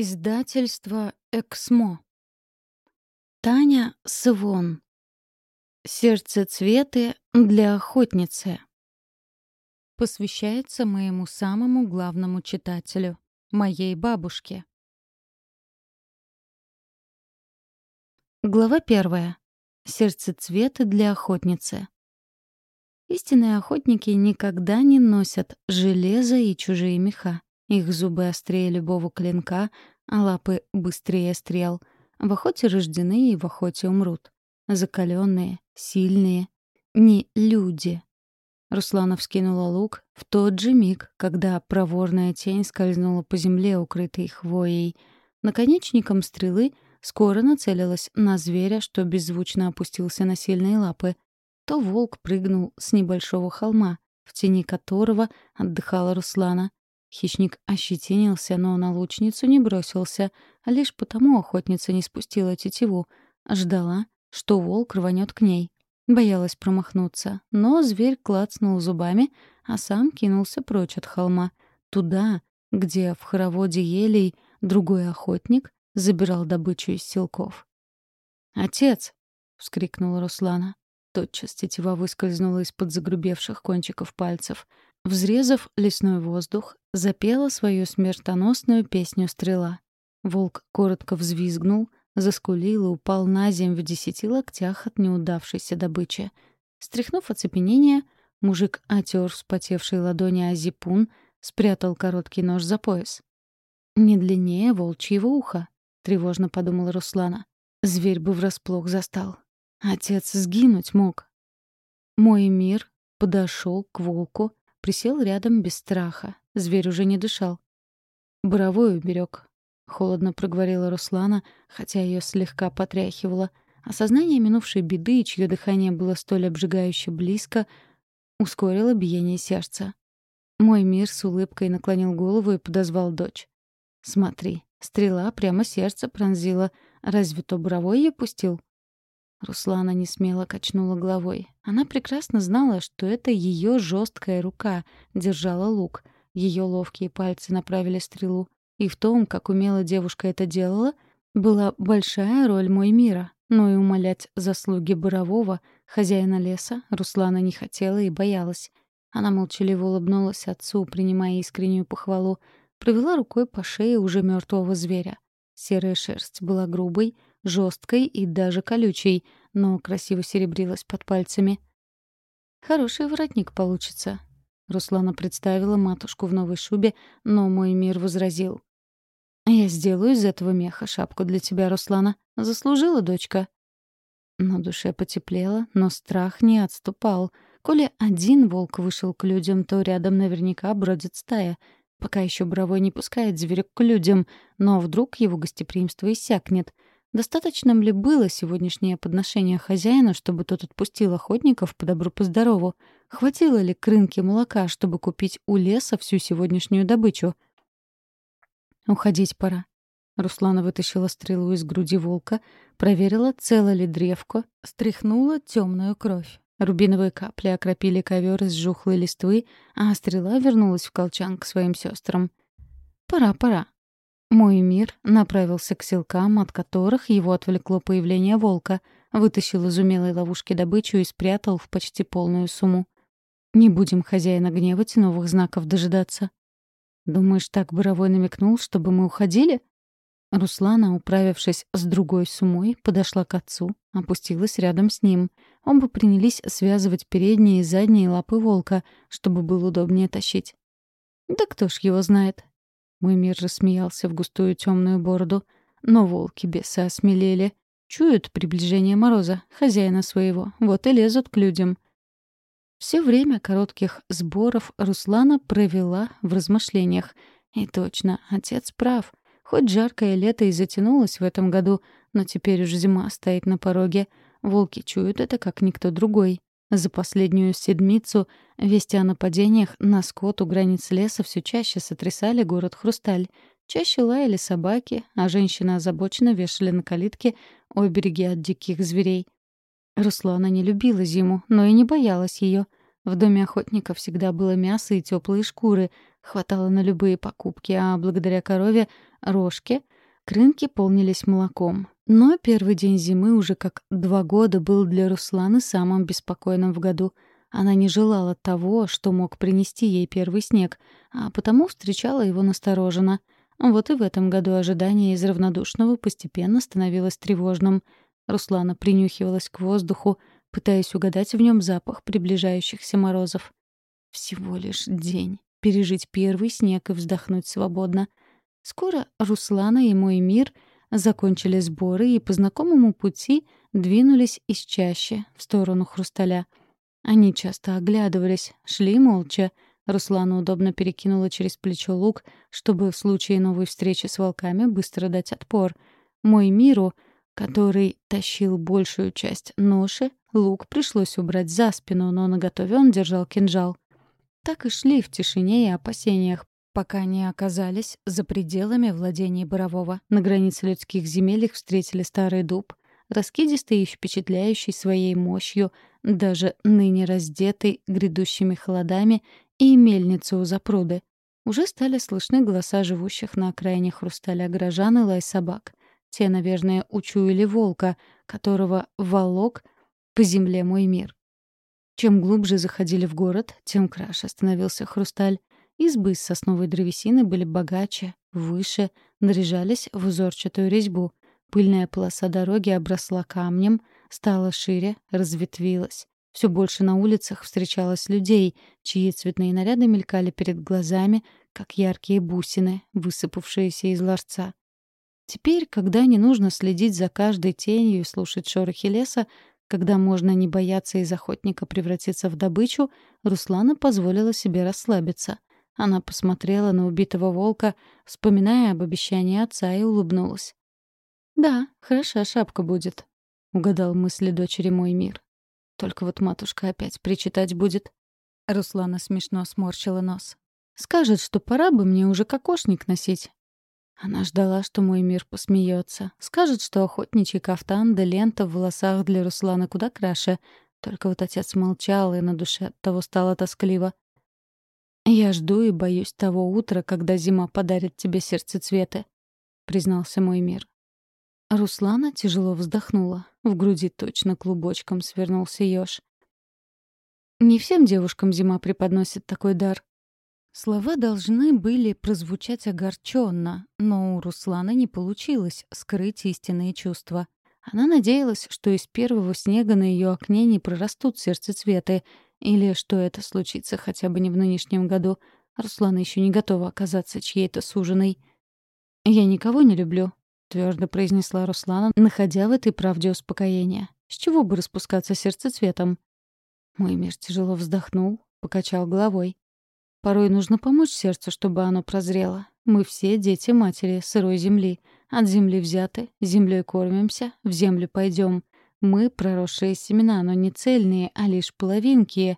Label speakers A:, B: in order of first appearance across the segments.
A: Издательство «Эксмо». Таня Свон. «Сердцецветы для охотницы». Посвящается моему самому главному читателю, моей бабушке. Глава первая. Сердцецветы для охотницы. Истинные охотники никогда не носят железо и чужие меха. Их зубы острее любого клинка, а лапы быстрее стрел. В охоте рождены и в охоте умрут. Закаленные, сильные, не люди. Руслана вскинула лук в тот же миг, когда проворная тень скользнула по земле, укрытой хвоей. Наконечником стрелы скоро нацелилась на зверя, что беззвучно опустился на сильные лапы. То волк прыгнул с небольшого холма, в тени которого отдыхала Руслана. Хищник ощетинился, но на лучницу не бросился, а лишь потому охотница не спустила тетиву. Ждала, что волк рванет к ней. Боялась промахнуться, но зверь клацнул зубами, а сам кинулся прочь от холма. Туда, где в хороводе елей другой охотник забирал добычу из селков. «Отец!» — вскрикнула Руслана. Тотчас тетива выскользнула из-под загрубевших кончиков пальцев. Взрезав лесной воздух, запела свою смертоносную песню стрела. Волк коротко взвизгнул, заскулил и упал на земь в десяти локтях от неудавшейся добычи. Стряхнув оцепенение, мужик отер вспотевшей ладони Азипун, спрятал короткий нож за пояс. «Не длиннее волчьего уха», — тревожно подумала Руслана. «Зверь бы врасплох застал. Отец сгинуть мог». Мой мир подошел к волку, присел рядом без страха, Зверь уже не дышал. «Боровой уберег», — холодно проговорила Руслана, хотя ее слегка потряхивало. Осознание минувшей беды, чье дыхание было столь обжигающе близко, ускорило биение сердца. Мой мир с улыбкой наклонил голову и подозвал дочь. «Смотри, стрела прямо сердце пронзила. Разве то Боровой ее пустил?» Руслана не смело качнула головой. Она прекрасно знала, что это ее жесткая рука держала лук — ее ловкие пальцы направили стрелу. И в том, как умело девушка это делала, была большая роль мой мира. Но и умолять заслуги Борового, хозяина леса, Руслана не хотела и боялась. Она молчаливо улыбнулась отцу, принимая искреннюю похвалу, провела рукой по шее уже мертвого зверя. Серая шерсть была грубой, жесткой и даже колючей, но красиво серебрилась под пальцами. «Хороший воротник получится», Руслана представила матушку в новой шубе, но мой мир возразил. «Я сделаю из этого меха шапку для тебя, Руслана. Заслужила, дочка». На душе потеплело, но страх не отступал. Коли один волк вышел к людям, то рядом наверняка бродит стая. Пока еще Бровой не пускает зверек к людям, но вдруг его гостеприимство иссякнет — Достаточно ли было сегодняшнее подношение хозяина, чтобы тот отпустил охотников по добру-поздорову? Хватило ли крынки молока, чтобы купить у леса всю сегодняшнюю добычу? Уходить пора. Руслана вытащила стрелу из груди волка, проверила, цело ли древко, стряхнула темную кровь. Рубиновые капли окропили ковер из жухлой листвы, а стрела вернулась в колчан к своим сестрам. «Пора, пора», мой мир направился к селкам, от которых его отвлекло появление волка, вытащил из умелой ловушки добычу и спрятал в почти полную сумму. «Не будем хозяина гневать и новых знаков дожидаться». «Думаешь, так Боровой намекнул, чтобы мы уходили?» Руслана, управившись с другой сумой, подошла к отцу, опустилась рядом с ним. Оба принялись связывать передние и задние лапы волка, чтобы было удобнее тащить. «Да кто ж его знает?» Мой мир рассмеялся в густую темную бороду. Но волки бесы осмелели. Чуют приближение мороза, хозяина своего, вот и лезут к людям. Все время коротких сборов Руслана провела в размышлениях. И точно, отец прав. Хоть жаркое лето и затянулось в этом году, но теперь уж зима стоит на пороге. Волки чуют это, как никто другой. За последнюю седмицу вести о нападениях на скот у границ леса все чаще сотрясали город Хрусталь. Чаще лаяли собаки, а женщины озабоченно вешали на калитке обереги от диких зверей. Руслана не любила зиму, но и не боялась ее. В доме охотника всегда было мясо и теплые шкуры, хватало на любые покупки, а благодаря корове Рожке крынки полнились молоком. Но первый день зимы уже как два года был для Русланы самым беспокойным в году. Она не желала того, что мог принести ей первый снег, а потому встречала его настороженно. Вот и в этом году ожидание из равнодушного постепенно становилось тревожным. Руслана принюхивалась к воздуху, пытаясь угадать в нем запах приближающихся морозов. Всего лишь день. Пережить первый снег и вздохнуть свободно. Скоро Руслана и мой мир закончили сборы и по знакомому пути двинулись из чаще в сторону хрусталя. Они часто оглядывались, шли молча. Руслана удобно перекинула через плечо лук, чтобы в случае новой встречи с волками быстро дать отпор. Мой миру, который тащил большую часть ноши, лук пришлось убрать за спину, но наготове он держал кинжал. Так и шли в тишине и опасениях, пока не оказались за пределами владений Борового. На границе людских земель их встретили старый дуб, раскидистый и впечатляющий своей мощью, даже ныне раздетый грядущими холодами, и мельницу у запруды. Уже стали слышны голоса живущих на окраине хрусталя горожан и лай собак. Те, наверное, учуяли волка, которого волок по земле мой мир. Чем глубже заходили в город, тем краше становился хрусталь. Избы из сосновой древесины были богаче, выше, наряжались в узорчатую резьбу. Пыльная полоса дороги обросла камнем, стала шире, разветвилась. Все больше на улицах встречалось людей, чьи цветные наряды мелькали перед глазами, как яркие бусины, высыпавшиеся из ларца. Теперь, когда не нужно следить за каждой тенью и слушать шорохи леса, когда можно не бояться из охотника превратиться в добычу, Руслана позволила себе расслабиться. Она посмотрела на убитого волка, вспоминая об обещании отца, и улыбнулась. «Да, хороша шапка будет», — угадал мысли дочери мой мир. «Только вот матушка опять причитать будет». Руслана смешно сморщила нос. «Скажет, что пора бы мне уже кокошник носить, она ждала, что мой мир посмеется. Скажет, что охотничий кафтан да лента в волосах для Руслана куда краше. Только вот отец молчал, и на душе от того стало тоскливо. «Я жду и боюсь того утра, когда зима подарит тебе сердце цвета», — признался мой мир. Руслана тяжело вздохнула. В груди точно клубочком свернулся ёж. «Не всем девушкам зима преподносит такой дар», Слова должны были прозвучать огорченно, но у Русланы не получилось скрыть истинные чувства. Она надеялась, что из первого снега на ее окне не прорастут сердцецветы, или что это случится хотя бы не в нынешнем году. Руслана еще не готова оказаться чьей-то суженой. «Я никого не люблю», — твердо произнесла Руслана, находя в этой правде успокоение. «С чего бы распускаться сердцецветом?» Мой мир тяжело вздохнул, покачал головой. Порой нужно помочь сердцу, чтобы оно прозрело. Мы все дети матери, сырой земли. От земли взяты, землей кормимся, в землю пойдем. Мы проросшие семена, но не цельные, а лишь половинки.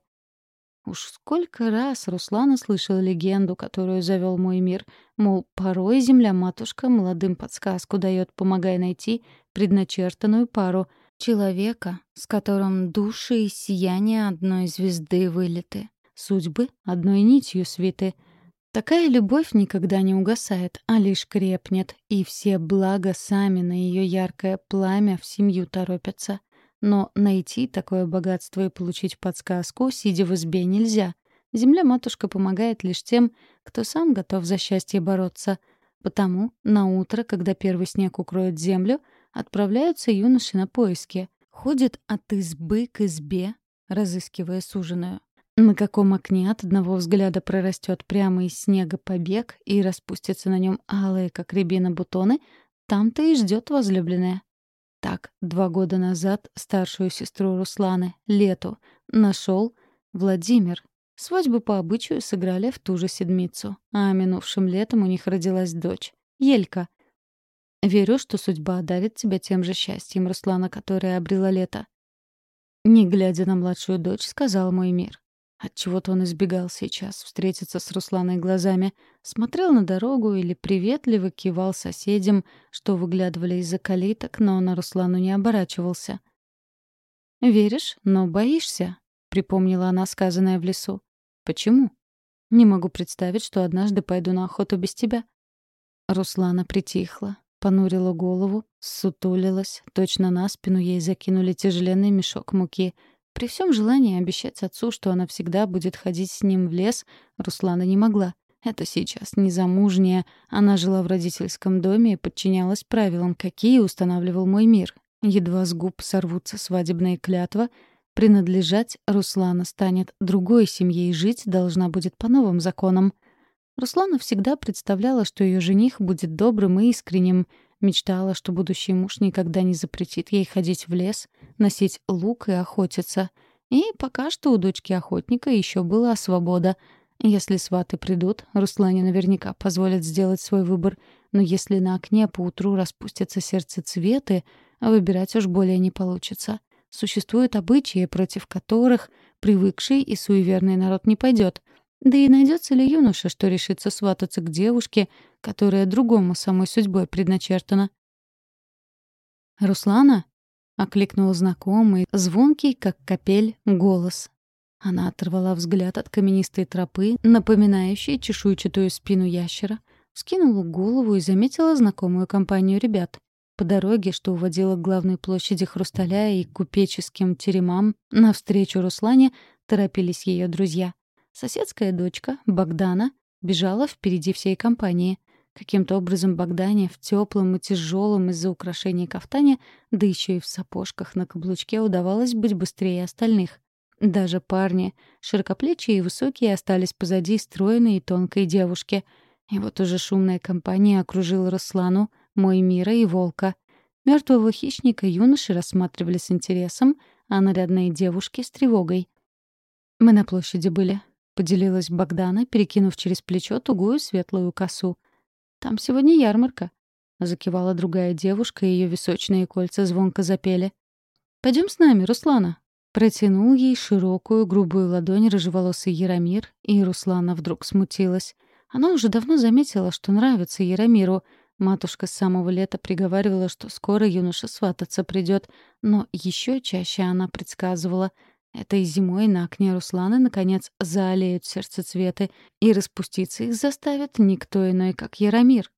A: Уж сколько раз Руслана слышала легенду, которую завел мой мир, мол, порой земля-матушка молодым подсказку дает, помогая найти предначертанную пару человека, с которым души и сияние одной звезды вылиты судьбы одной нитью свиты. Такая любовь никогда не угасает, а лишь крепнет, и все блага сами на ее яркое пламя в семью торопятся. Но найти такое богатство и получить подсказку, сидя в избе, нельзя. Земля-матушка помогает лишь тем, кто сам готов за счастье бороться. Потому на утро, когда первый снег укроет землю, отправляются юноши на поиски. Ходят от избы к избе, разыскивая суженую. На каком окне от одного взгляда прорастет прямо из снега побег и распустятся на нем алые, как рябина, бутоны, там-то и ждет возлюбленная. Так, два года назад старшую сестру Русланы, Лету, нашел Владимир. Свадьбу по обычаю сыграли в ту же седмицу, а минувшим летом у них родилась дочь, Елька. Верю, что судьба одарит тебя тем же счастьем, Руслана, которое обрела лето. Не глядя на младшую дочь, сказал мой мир. Отчего-то он избегал сейчас встретиться с Русланой глазами, смотрел на дорогу или приветливо кивал соседям, что выглядывали из-за калиток, но на Руслану не оборачивался. «Веришь, но боишься», — припомнила она сказанное в лесу. «Почему?» Не могу представить, что однажды пойду на охоту без тебя». Руслана притихла, понурила голову, сутулилась. Точно на спину ей закинули тяжеленный мешок муки. При всем желании обещать отцу, что она всегда будет ходить с ним в лес, Руслана не могла. Это сейчас незамужняя. Она жила в родительском доме и подчинялась правилам, какие устанавливал мой мир. Едва с губ сорвутся свадебные клятва, принадлежать Руслана станет другой семье и жить должна будет по новым законам. Руслана всегда представляла, что ее жених будет добрым и искренним, мечтала, что будущий муж никогда не запретит ей ходить в лес, носить лук и охотиться. И пока что у дочки охотника еще была свобода — если сваты придут, Руслане наверняка позволят сделать свой выбор, но если на окне поутру распустятся сердце цветы, выбирать уж более не получится. Существуют обычаи, против которых привыкший и суеверный народ не пойдет. Да и найдется ли юноша, что решится свататься к девушке, которая другому самой судьбой предначертана? «Руслана?» — окликнул знакомый, звонкий, как капель, голос. Она оторвала взгляд от каменистой тропы, напоминающей чешуйчатую спину ящера, скинула голову и заметила знакомую компанию ребят. По дороге, что уводила к главной площади Хрусталя и купеческим теремам, навстречу Руслане торопились ее друзья. Соседская дочка, Богдана, бежала впереди всей компании. Каким-то образом Богдане в теплом и тяжелом из-за украшений кафтане, да еще и в сапожках на каблучке удавалось быть быстрее остальных. Даже парни, широкоплечие и высокие, остались позади стройной и тонкой девушки. И вот уже шумная компания окружила Руслану, мой мира и волка. Мертвого хищника юноши рассматривали с интересом, а нарядные девушки — с тревогой. «Мы на площади были», — поделилась Богдана, перекинув через плечо тугую светлую косу. «Там сегодня ярмарка», — закивала другая девушка, и ее височные кольца звонко запели. «Пойдем с нами, Руслана», Протянул ей широкую, грубую ладонь рыжеволосый Яромир, и Руслана вдруг смутилась. Она уже давно заметила, что нравится Яромиру. Матушка с самого лета приговаривала, что скоро юноша свататься придет, но еще чаще она предсказывала — Этой зимой на окне Русланы, наконец, заолеют сердцецветы, и распуститься их заставит никто иной, как Яромир.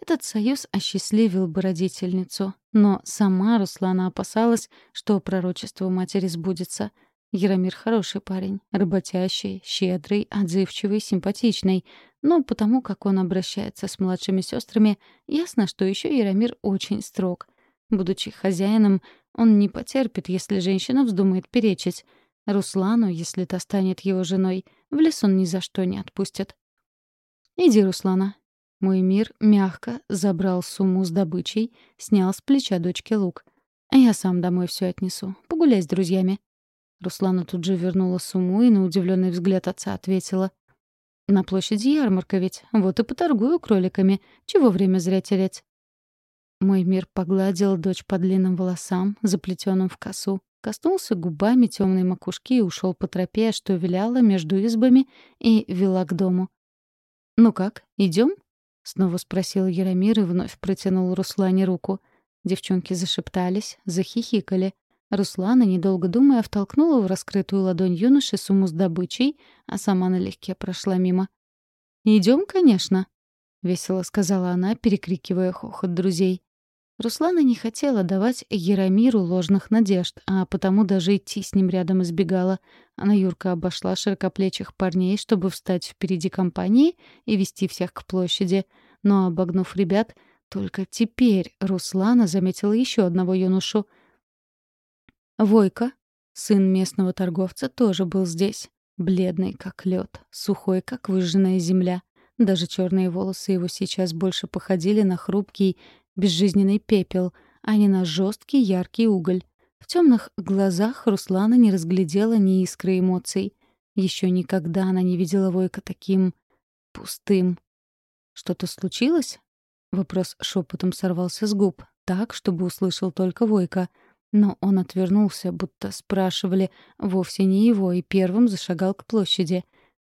A: Этот союз осчастливил бы родительницу, но сама Руслана опасалась, что пророчество матери сбудется. Яромир хороший парень, работящий, щедрый, отзывчивый, симпатичный. Но потому как он обращается с младшими сестрами, ясно, что еще Яромир очень строг. Будучи хозяином, он не потерпит, если женщина вздумает перечить. Руслану, если та станет его женой, в лес он ни за что не отпустит. «Иди, Руслана, мой мир мягко забрал сумму с добычей, снял с плеча дочки лук. «Я сам домой все отнесу. Погуляй с друзьями». Руслана тут же вернула сумму и на удивленный взгляд отца ответила. «На площади ярмарка ведь. Вот и поторгую кроликами. Чего время зря терять?» Мой мир погладил дочь по длинным волосам, заплетенным в косу, коснулся губами темной макушки и ушел по тропе, что виляла между избами и вела к дому. «Ну как, идем? Снова спросил Яромир и вновь протянул Руслане руку. Девчонки зашептались, захихикали. Руслана, недолго думая, втолкнула в раскрытую ладонь юноши сумму с добычей, а сама налегке прошла мимо. «Идем, конечно», — весело сказала она, перекрикивая хохот друзей. Руслана не хотела давать Яромиру ложных надежд, а потому даже идти с ним рядом избегала. Она Юрка обошла широкоплечих парней, чтобы встать впереди компании и вести всех к площади. Но, обогнув ребят, только теперь Руслана заметила еще одного юношу. Войка, сын местного торговца, тоже был здесь. Бледный, как лед, сухой, как выжженная земля. Даже черные волосы его сейчас больше походили на хрупкий, безжизненный пепел, а не на жесткий яркий уголь. В темных глазах Руслана не разглядела ни искры эмоций. Еще никогда она не видела Войка таким пустым. «Что-то случилось?» Вопрос шепотом сорвался с губ, так, чтобы услышал только Войка. Но он отвернулся, будто спрашивали вовсе не его, и первым зашагал к площади.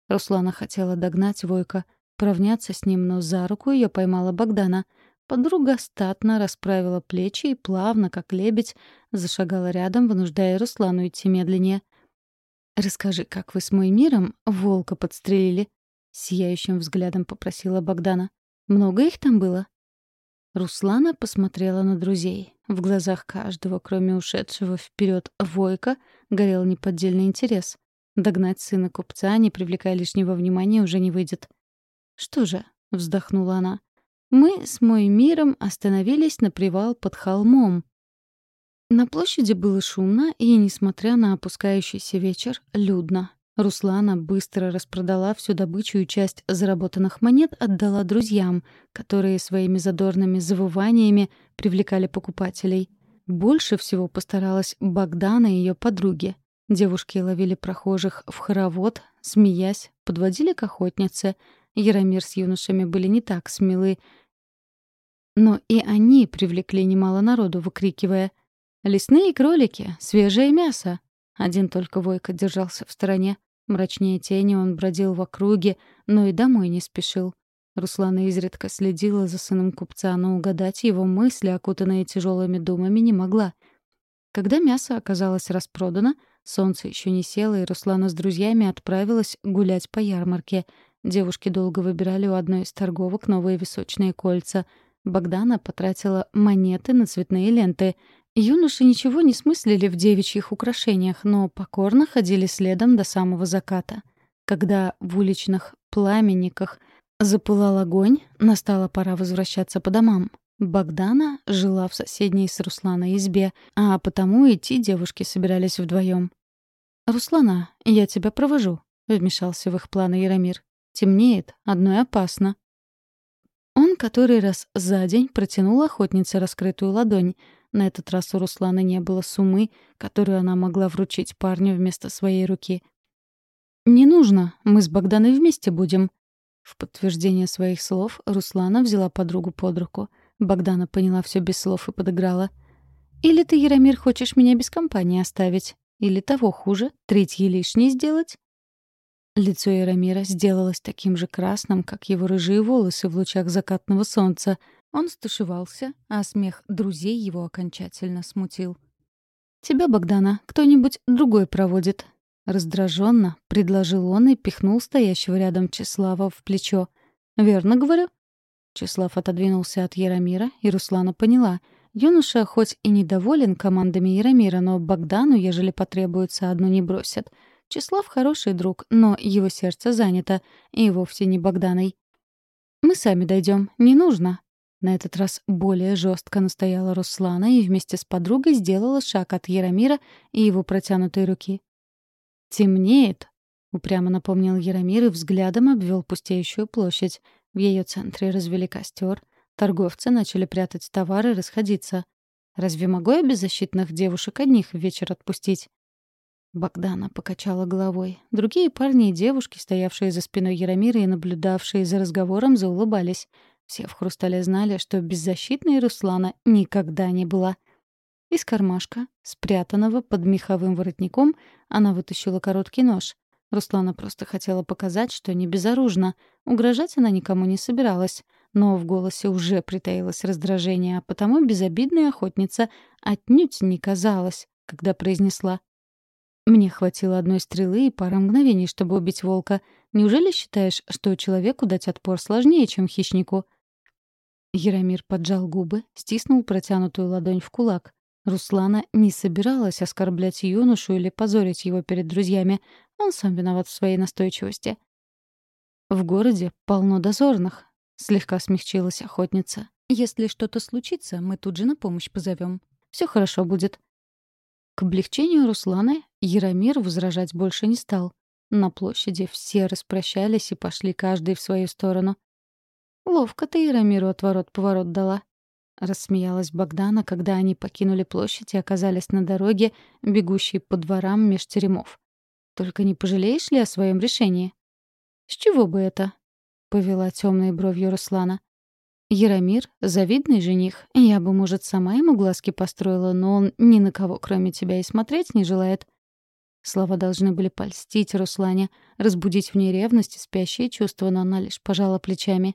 A: Руслана хотела догнать Войка, поравняться с ним, но за руку ее поймала Богдана — Подруга статно расправила плечи и плавно, как лебедь, зашагала рядом, вынуждая Руслану идти медленнее. «Расскажи, как вы с моим миром волка подстрелили?» — сияющим взглядом попросила Богдана. «Много их там было?» Руслана посмотрела на друзей. В глазах каждого, кроме ушедшего вперед Войка, горел неподдельный интерес. Догнать сына купца, не привлекая лишнего внимания, уже не выйдет. «Что же?» — вздохнула она. «Мы с моим миром остановились на привал под холмом». На площади было шумно и, несмотря на опускающийся вечер, людно. Руслана быстро распродала всю добычу и часть заработанных монет отдала друзьям, которые своими задорными завываниями привлекали покупателей. Больше всего постаралась Богдана и ее подруги. Девушки ловили прохожих в хоровод, смеясь, подводили к охотнице. Яромир с юношами были не так смелы, но и они привлекли немало народу, выкрикивая «Лесные кролики! Свежее мясо!» Один только Войко держался в стороне. Мрачнее тени он бродил в округе, но и домой не спешил. Руслана изредка следила за сыном купца, но угадать его мысли, окутанные тяжелыми думами, не могла. Когда мясо оказалось распродано, солнце еще не село, и Руслана с друзьями отправилась гулять по ярмарке. Девушки долго выбирали у одной из торговок новые височные кольца. Богдана потратила монеты на цветные ленты — Юноши ничего не смыслили в девичьих украшениях, но покорно ходили следом до самого заката. Когда в уличных пламенниках запылал огонь, настала пора возвращаться по домам. Богдана жила в соседней с Русланой избе, а потому идти девушки собирались вдвоем. «Руслана, я тебя провожу», — вмешался в их планы Яромир. «Темнеет, одной опасно». Он который раз за день протянул охотнице раскрытую ладонь — на этот раз у Русланы не было суммы, которую она могла вручить парню вместо своей руки. «Не нужно, мы с Богданой вместе будем». В подтверждение своих слов Руслана взяла подругу под руку. Богдана поняла все без слов и подыграла. «Или ты, Яромир, хочешь меня без компании оставить? Или того хуже, третьей лишней сделать?» Лицо Яромира сделалось таким же красным, как его рыжие волосы в лучах закатного солнца — он стушевался, а смех друзей его окончательно смутил. «Тебя, Богдана, кто-нибудь другой проводит?» Раздраженно предложил он и пихнул стоящего рядом Числава в плечо. «Верно говорю?» Числав отодвинулся от Яромира, и Руслана поняла. Юноша хоть и недоволен командами Яромира, но Богдану, ежели потребуется, одну не бросят. Числав хороший друг, но его сердце занято, и вовсе не Богданой. «Мы сами дойдем, не нужно», на этот раз более жестко настояла Руслана и вместе с подругой сделала шаг от Яромира и его протянутой руки. «Темнеет», — упрямо напомнил Яромир и взглядом обвел пустеющую площадь. В ее центре развели костер. Торговцы начали прятать товары и расходиться. «Разве могу я беззащитных девушек одних в вечер отпустить?» Богдана покачала головой. Другие парни и девушки, стоявшие за спиной Яромира и наблюдавшие за разговором, заулыбались. Все в «Хрустале» знали, что беззащитной Руслана никогда не была. Из кармашка, спрятанного под меховым воротником, она вытащила короткий нож. Руслана просто хотела показать, что не безоружна. Угрожать она никому не собиралась. Но в голосе уже притаилось раздражение, а потому безобидная охотница отнюдь не казалась, когда произнесла мне хватило одной стрелы и пары мгновений, чтобы убить волка. Неужели считаешь, что человеку дать отпор сложнее, чем хищнику? Яромир поджал губы, стиснул протянутую ладонь в кулак. Руслана не собиралась оскорблять юношу или позорить его перед друзьями. Он сам виноват в своей настойчивости. «В городе полно дозорных», — слегка смягчилась охотница. «Если что-то случится, мы тут же на помощь позовем. Все хорошо будет». К облегчению Русланы Яромир возражать больше не стал. На площади все распрощались и пошли каждый в свою сторону. «Ловко ты Яромиру отворот-поворот дала», — рассмеялась Богдана, когда они покинули площадь и оказались на дороге, бегущей по дворам меж теремов. «Только не пожалеешь ли о своем решении?» «С чего бы это?» — повела темной бровью Руслана. «Яромир — завидный жених. Я бы, может, сама ему глазки построила, но он ни на кого, кроме тебя, и смотреть не желает». Слова должны были польстить Руслане, разбудить в ней ревность и спящие чувства, но она лишь пожала плечами.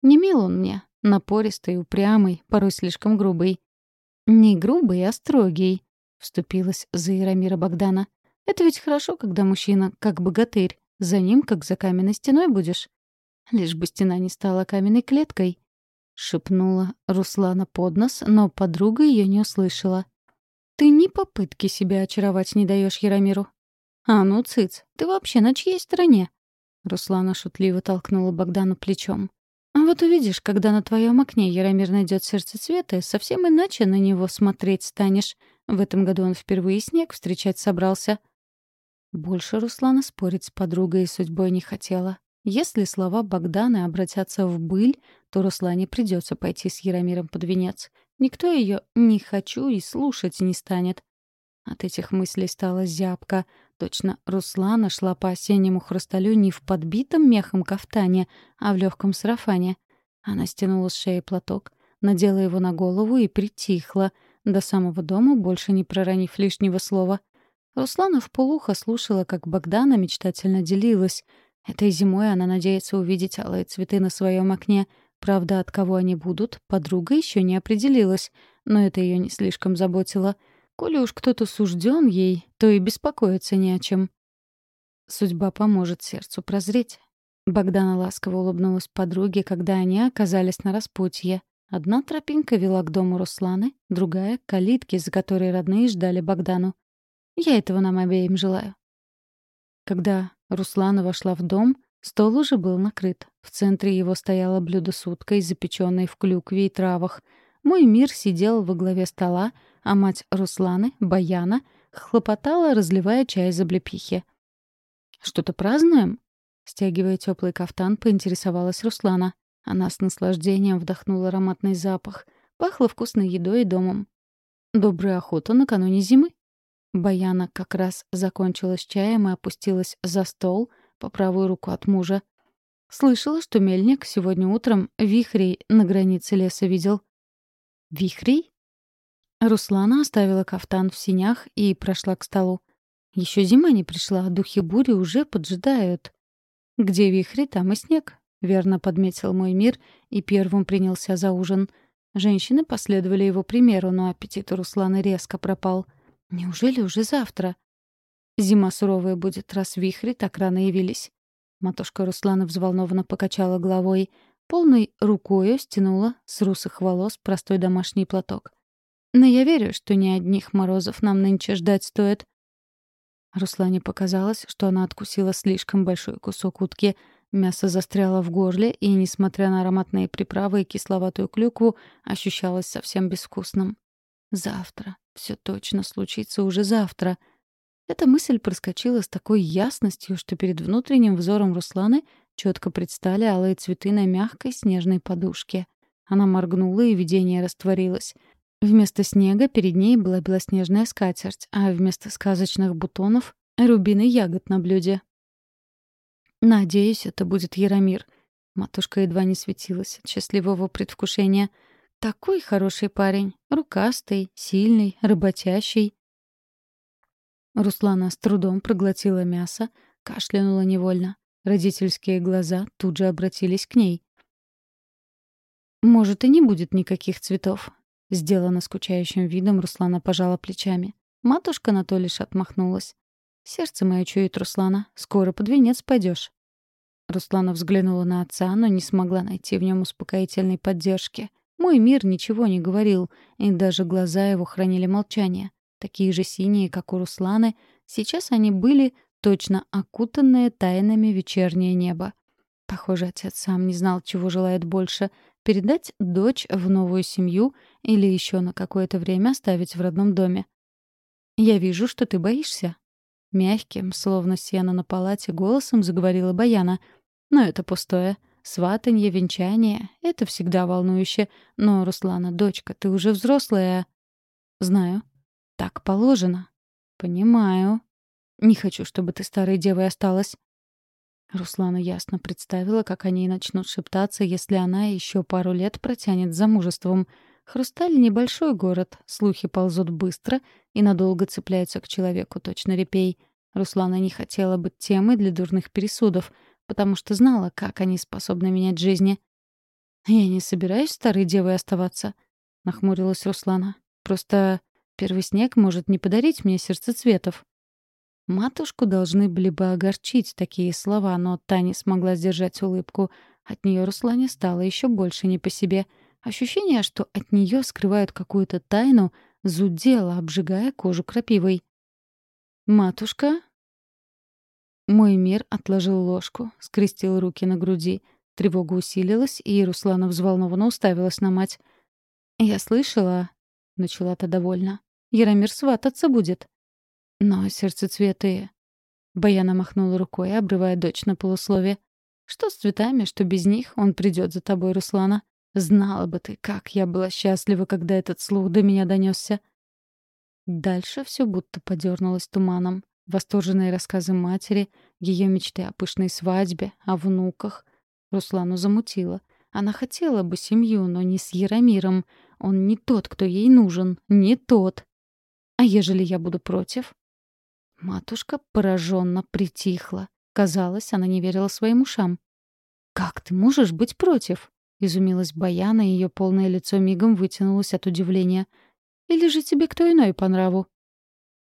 A: Не мил он мне, напористый, упрямый, порой слишком грубый. «Не грубый, а строгий», — вступилась за Яромира Богдана. «Это ведь хорошо, когда мужчина как богатырь, За ним, как за каменной стеной будешь. Лишь бы стена не стала каменной клеткой. Шепнула Руслана под нос, но подруга ее не услышала. Ты ни попытки себя очаровать не даешь Яромиру. А ну, цыц, ты вообще на чьей стороне? Руслана шутливо толкнула Богдану плечом. А вот увидишь, когда на твоем окне Яромир найдет сердце цвета, совсем иначе на него смотреть станешь. В этом году он впервые снег встречать собрался. Больше Руслана спорить с подругой и судьбой не хотела. Если слова Богдана обратятся в быль, то Руслане придется пойти с Яромиром под венец. Никто ее «не хочу» и слушать не станет. От этих мыслей стала зябко. Точно Руслана шла по осеннему хрусталю не в подбитом мехом кафтане, а в легком сарафане. Она стянула с шеи платок, надела его на голову и притихла, до самого дома больше не проронив лишнего слова. Руслана вполуха слушала, как Богдана мечтательно делилась — Этой зимой она надеется увидеть алые цветы на своем окне. Правда, от кого они будут, подруга еще не определилась, но это ее не слишком заботило. Коли уж кто-то сужден ей, то и беспокоиться не о чем. Судьба поможет сердцу прозреть. Богдана ласково улыбнулась подруге, когда они оказались на распутье. Одна тропинка вела к дому Русланы, другая — к калитке, за которой родные ждали Богдану. Я этого нам обеим желаю. Когда Руслана вошла в дом, стол уже был накрыт. В центре его стояло блюдо с уткой, запеченной в клюкве и травах. Мой мир сидел во главе стола, а мать Русланы, Баяна, хлопотала, разливая чай из облепихи. «Что-то празднуем?» Стягивая теплый кафтан, поинтересовалась Руслана. Она с наслаждением вдохнула ароматный запах. Пахло вкусной едой и домом. «Добрая охота накануне зимы», Баяна как раз закончила с чаем и опустилась за стол по правую руку от мужа. Слышала, что мельник сегодня утром вихрей на границе леса видел. Вихрей? Руслана оставила кафтан в синях и прошла к столу. Еще зима не пришла, а духи бури уже поджидают. Где вихри, там и снег, верно подметил мой мир и первым принялся за ужин. Женщины последовали его примеру, но аппетит у Русланы резко пропал — Неужели уже завтра? Зима суровая будет, раз вихри так рано явились. Матушка Руслана взволнованно покачала головой, полной рукою стянула с русых волос простой домашний платок. «Но я верю, что ни одних морозов нам нынче ждать стоит». Руслане показалось, что она откусила слишком большой кусок утки. Мясо застряло в горле, и, несмотря на ароматные приправы и кисловатую клюкву, ощущалось совсем безвкусным. Завтра. Все точно случится уже завтра. Эта мысль проскочила с такой ясностью, что перед внутренним взором Русланы четко предстали алые цветы на мягкой снежной подушке. Она моргнула, и видение растворилось. Вместо снега перед ней была белоснежная скатерть, а вместо сказочных бутонов — рубины ягод на блюде. «Надеюсь, это будет Яромир». Матушка едва не светилась от счастливого предвкушения — такой хороший парень. Рукастый, сильный, работящий. Руслана с трудом проглотила мясо, кашлянула невольно. Родительские глаза тут же обратились к ней. «Может, и не будет никаких цветов», — сделана скучающим видом, Руслана пожала плечами. Матушка на то лишь отмахнулась. «Сердце мое чует, Руслана. Скоро под венец пойдешь. Руслана взглянула на отца, но не смогла найти в нем успокоительной поддержки — мой мир ничего не говорил, и даже глаза его хранили молчание. Такие же синие, как у Русланы, сейчас они были точно окутанные тайнами вечернее небо. Похоже, отец сам не знал, чего желает больше — передать дочь в новую семью или еще на какое-то время оставить в родном доме. «Я вижу, что ты боишься». Мягким, словно сено на палате, голосом заговорила Баяна. «Но это пустое. Сватанье, венчание — это всегда волнующе. Но, Руслана, дочка, ты уже взрослая. Знаю. Так положено. Понимаю. Не хочу, чтобы ты старой девой осталась. Руслана ясно представила, как они начнут шептаться, если она еще пару лет протянет замужеством. Хрусталь — небольшой город, слухи ползут быстро и надолго цепляются к человеку, точно репей. Руслана не хотела быть темой для дурных пересудов — потому что знала, как они способны менять жизни. «Я не собираюсь старой девой оставаться», — нахмурилась Руслана. «Просто первый снег может не подарить мне сердцецветов». Матушку должны были бы огорчить такие слова, но та не смогла сдержать улыбку. От нее Руслане стало еще больше не по себе. Ощущение, что от нее скрывают какую-то тайну, зудело, обжигая кожу крапивой. «Матушка?» Мой мир отложил ложку, скрестил руки на груди. Тревога усилилась, и Руслана взволнованно уставилась на мать. «Я слышала...» — начала-то довольно. «Яромир свататься будет». «Но сердцецветы...» Баяна махнула рукой, обрывая дочь на полуслове. «Что с цветами, что без них, он придет за тобой, Руслана. Знала бы ты, как я была счастлива, когда этот слух до меня донесся. Дальше все будто подернулось туманом. Восторженные рассказы матери, ее мечты о пышной свадьбе, о внуках. Руслану замутило. Она хотела бы семью, но не с Яромиром. Он не тот, кто ей нужен. Не тот. А ежели я буду против? Матушка пораженно притихла. Казалось, она не верила своим ушам. «Как ты можешь быть против?» — изумилась Баяна, и ее полное лицо мигом вытянулось от удивления — или же тебе кто иной по нраву?»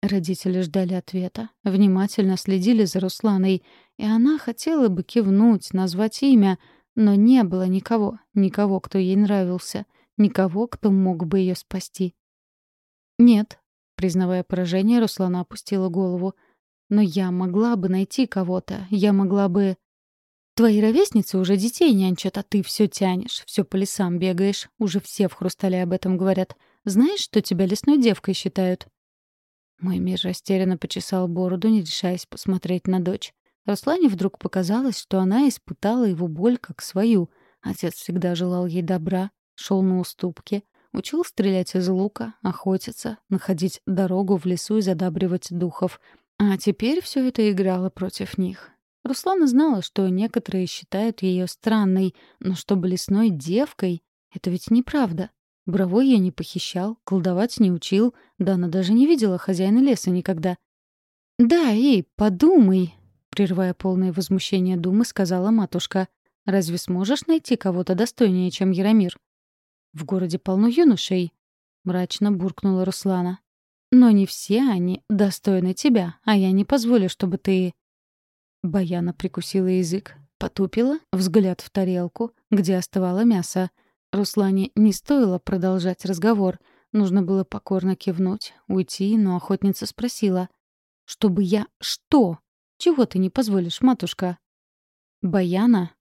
A: Родители ждали ответа, внимательно следили за Русланой, и она хотела бы кивнуть, назвать имя, но не было никого, никого, кто ей нравился, никого, кто мог бы ее спасти. «Нет», — признавая поражение, Руслана опустила голову. «Но я могла бы найти кого-то, я могла бы...» «Твои ровесницы уже детей нянчат, а ты все тянешь, все по лесам бегаешь, уже все в хрустале об этом говорят. Знаешь, что тебя лесной девкой считают?» Мой мир растерянно почесал бороду, не решаясь посмотреть на дочь. Руслане вдруг показалось, что она испытала его боль как свою. Отец всегда желал ей добра, шел на уступки, учил стрелять из лука, охотиться, находить дорогу в лесу и задабривать духов. А теперь все это играло против них. Руслана знала, что некоторые считают ее странной, но чтобы лесной девкой — это ведь неправда. Буровой я не похищал, колдовать не учил, да она даже не видела хозяина леса никогда. «Да, и подумай», — прерывая полное возмущение думы, сказала матушка. «Разве сможешь найти кого-то достойнее, чем Яромир?» «В городе полно юношей», — мрачно буркнула Руслана. «Но не все они достойны тебя, а я не позволю, чтобы ты...» Баяна прикусила язык, потупила взгляд в тарелку, где остывало мясо — Руслане не стоило продолжать разговор. Нужно было покорно кивнуть, уйти, но охотница спросила. «Чтобы я что? Чего ты не позволишь, матушка?» «Баяна?»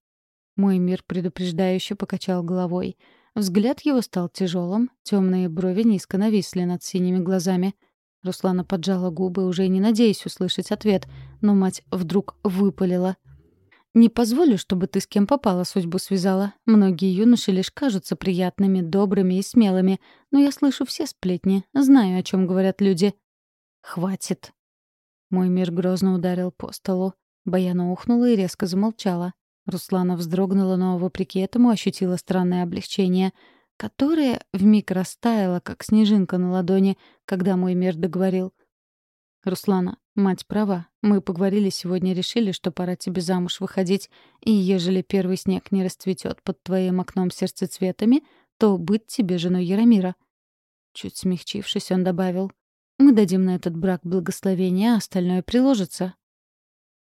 A: Мой мир предупреждающе покачал головой. Взгляд его стал тяжелым, темные брови низко нависли над синими глазами. Руслана поджала губы, уже не надеясь услышать ответ, но мать вдруг выпалила. Не позволю, чтобы ты с кем попала судьбу связала. Многие юноши лишь кажутся приятными, добрыми и смелыми, но я слышу все сплетни, знаю, о чем говорят люди. Хватит. Мой мир грозно ударил по столу. Баяна ухнула и резко замолчала. Руслана вздрогнула, но, вопреки этому, ощутила странное облегчение, которое вмиг растаяло, как снежинка на ладони, когда мой мир договорил. «Руслана, Мать права. Мы поговорили сегодня и решили, что пора тебе замуж выходить. И ежели первый снег не расцветет под твоим окном сердцецветами, то быть тебе женой Яромира. Чуть смягчившись, он добавил. Мы дадим на этот брак благословение, а остальное приложится.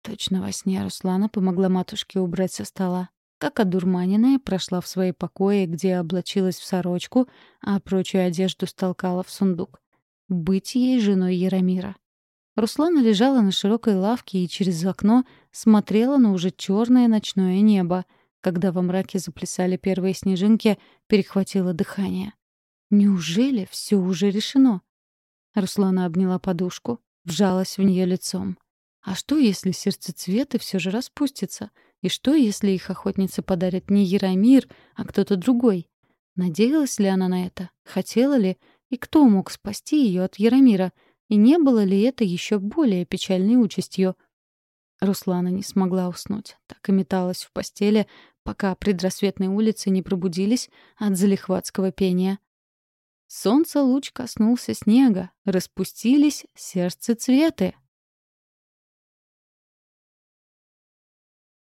A: Точно во сне Руслана помогла матушке убрать со стола. Как одурманенная, прошла в свои покои, где облачилась в сорочку, а прочую одежду столкала в сундук. Быть ей женой Яромира. Руслана лежала на широкой лавке и через окно смотрела на уже черное ночное небо. Когда во мраке заплясали первые снежинки, перехватило дыхание. Неужели все уже решено? Руслана обняла подушку, вжалась в нее лицом. А что, если сердце цвета все же распустится? И что, если их охотницы подарят не Яромир, а кто-то другой? Надеялась ли она на это? Хотела ли? И кто мог спасти ее от Яромира — и не было ли это еще более печальной участью? Руслана не смогла уснуть, так и металась в постели, пока предрассветные улицы не пробудились от залихватского пения. Солнце луч коснулся снега, распустились сердце цветы.